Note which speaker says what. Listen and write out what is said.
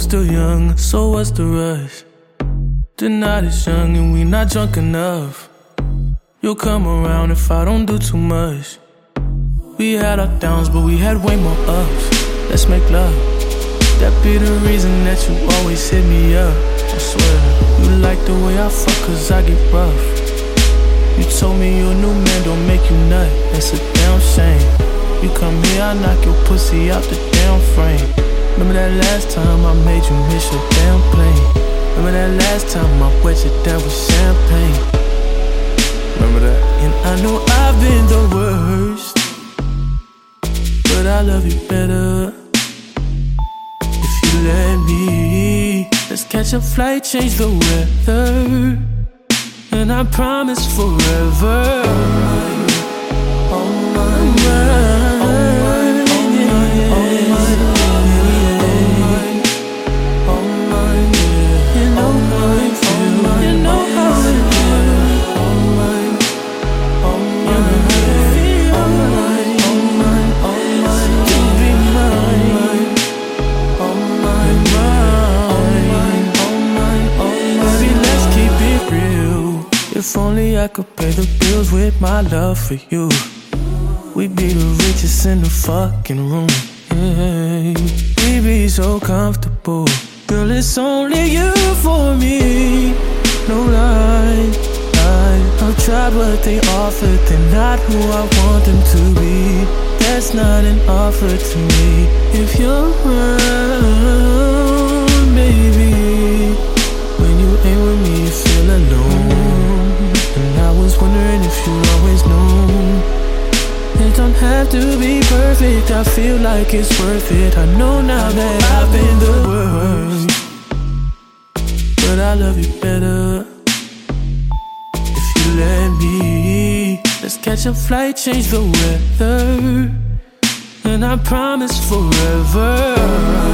Speaker 1: still young, so what's the rush? The night is young and we not drunk enough. You'll come around if I don't do too much. We had our downs, but we had way more ups. Let's make love. That be the reason that you always hit me up. I swear, you like the way I fuck, cause I get rough. You told me your new man don't make you nut. That's a damn shame. You come here, I knock your pussy out the damn frame. Remember that last time I made you miss your damn plane? Remember that last time I wet you down with champagne?
Speaker 2: Remember that?
Speaker 1: And I know I've been the worst, but I love you better. If you let me, let's catch a flight, change the weather, and I promise forever. If only I could pay the bills with my love for you. We'd be the richest in the fucking room. Yeah. We'd be so comfortable. Girl, it's only you for me. No lie. I'll try what they offer. They're not who I want them to be. That's not an offer to me. If you're around, baby. Have to be perfect. I feel like it's worth it. I know now that I've been the worst. But I love you better. If you let me, let's catch a flight, change the weather. And I promise forever.